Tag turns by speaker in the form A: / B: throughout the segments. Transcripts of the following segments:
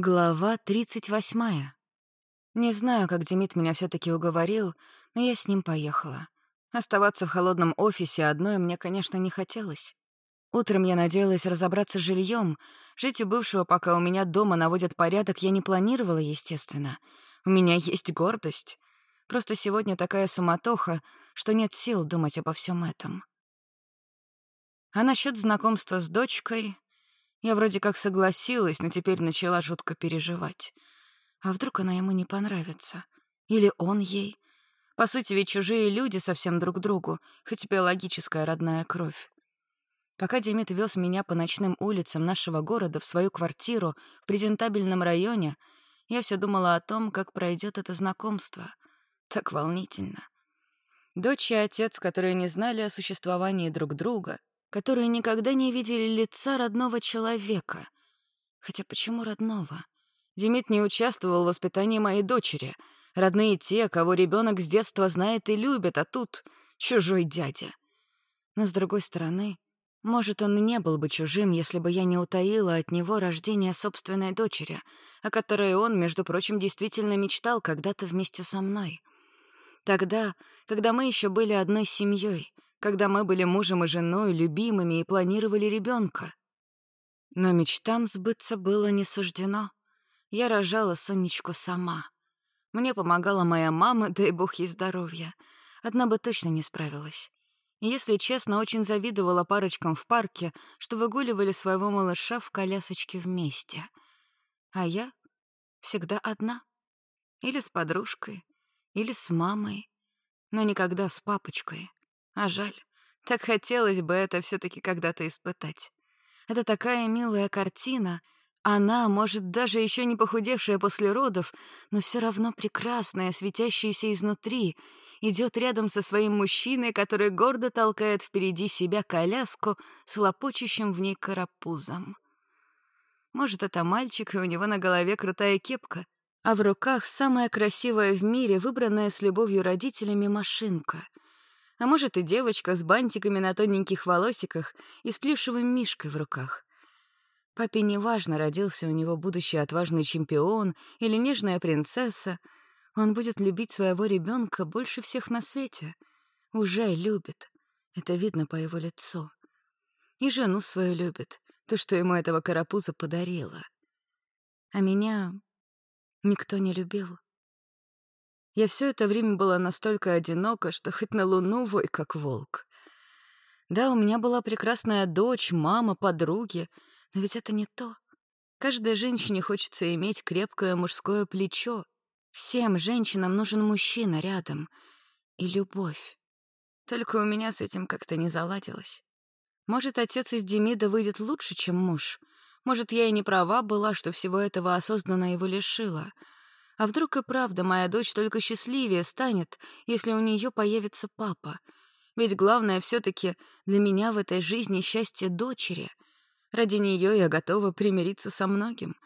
A: Глава 38. Не знаю, как Демид меня все таки уговорил, но я с ним поехала. Оставаться в холодном офисе одной мне, конечно, не хотелось. Утром я надеялась разобраться с жильем. Жить у бывшего, пока у меня дома наводят порядок, я не планировала, естественно. У меня есть гордость. Просто сегодня такая суматоха, что нет сил думать обо всем этом. А насчет знакомства с дочкой я вроде как согласилась, но теперь начала жутко переживать. А вдруг она ему не понравится? Или он ей? По сути, ведь чужие люди совсем друг другу, хоть биологическая родная кровь. Пока Демид вез меня по ночным улицам нашего города в свою квартиру в презентабельном районе, я все думала о том, как пройдет это знакомство. Так волнительно. Дочь и отец, которые не знали о существовании друг друга, которые никогда не видели лица родного человека. Хотя почему родного? Демид не участвовал в воспитании моей дочери. Родные те, кого ребенок с детства знает и любит, а тут чужой дядя. Но, с другой стороны, может, он и не был бы чужим, если бы я не утаила от него рождение собственной дочери, о которой он, между прочим, действительно мечтал когда-то вместе со мной. Тогда, когда мы еще были одной семьей, когда мы были мужем и женой, любимыми и планировали ребенка. Но мечтам сбыться было не суждено. Я рожала Сонечку сама. Мне помогала моя мама, дай бог ей здоровья. Одна бы точно не справилась. Если честно, очень завидовала парочкам в парке, что выгуливали своего малыша в колясочке вместе. А я всегда одна. Или с подружкой, или с мамой, но никогда с папочкой. А жаль. Так хотелось бы это все таки когда-то испытать. Это такая милая картина. Она, может, даже еще не похудевшая после родов, но все равно прекрасная, светящаяся изнутри, идет рядом со своим мужчиной, который гордо толкает впереди себя коляску с лопочущим в ней карапузом. Может, это мальчик, и у него на голове крутая кепка, а в руках самая красивая в мире, выбранная с любовью родителями машинка — а может и девочка с бантиками на тоненьких волосиках и с плюшевым мишкой в руках. Папе не важно, родился у него будущий отважный чемпион или нежная принцесса, он будет любить своего ребенка больше всех на свете. Уже любит. Это видно по его лицу. И жену свою любит, то, что ему этого карапуза подарила. А меня никто не любил. Я все это время была настолько одинока, что хоть на луну вой, как волк. Да, у меня была прекрасная дочь, мама, подруги, но ведь это не то. Каждой женщине хочется иметь крепкое мужское плечо. Всем женщинам нужен мужчина рядом. И любовь. Только у меня с этим как-то не заладилось. Может, отец из Демида выйдет лучше, чем муж. Может, я и не права была, что всего этого осознанно его лишила — а вдруг и правда моя дочь только счастливее станет, если у нее появится папа? Ведь главное все таки для меня в этой жизни счастье дочери. Ради нее я готова примириться со многим.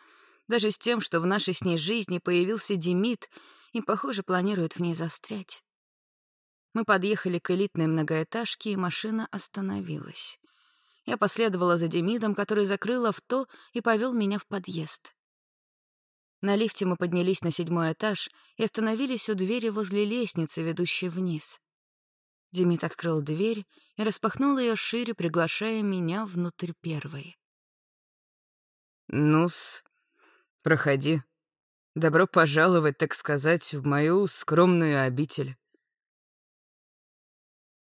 A: Даже с тем, что в нашей с ней жизни появился Демид и, похоже, планирует в ней застрять. Мы подъехали к элитной многоэтажке, и машина остановилась. Я последовала за Демидом, который закрыл авто и повел меня в подъезд. На лифте мы поднялись на седьмой этаж и остановились у двери возле лестницы, ведущей вниз. Демид открыл дверь и распахнул ее шире, приглашая меня внутрь первой.
B: «Ну-с, проходи. Добро пожаловать, так сказать, в мою скромную обитель».